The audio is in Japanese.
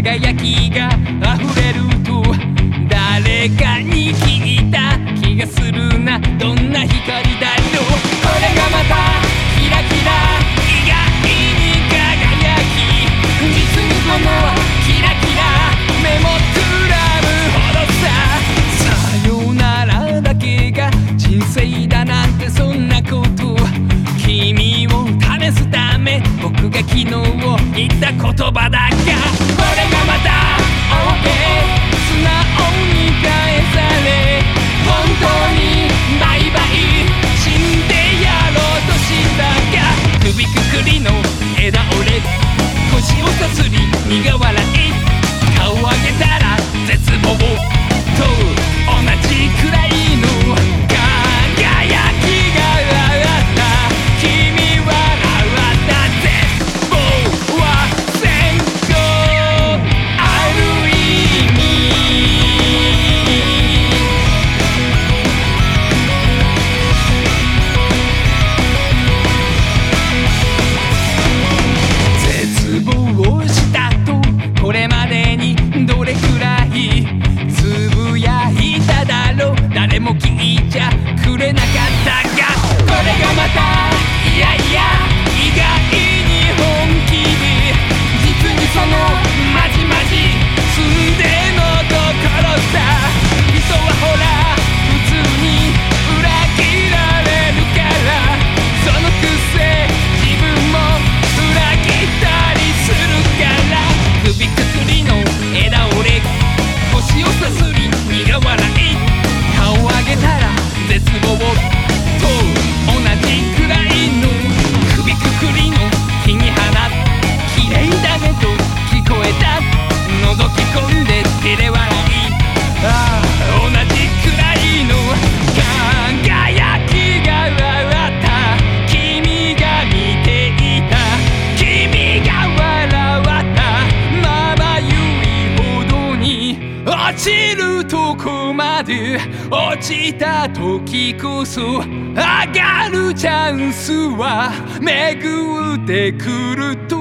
輝きが溢言った言葉だけ。これがまた青ペ落ちるとこまで落ちた時こそ上がるチャンスは巡ってくると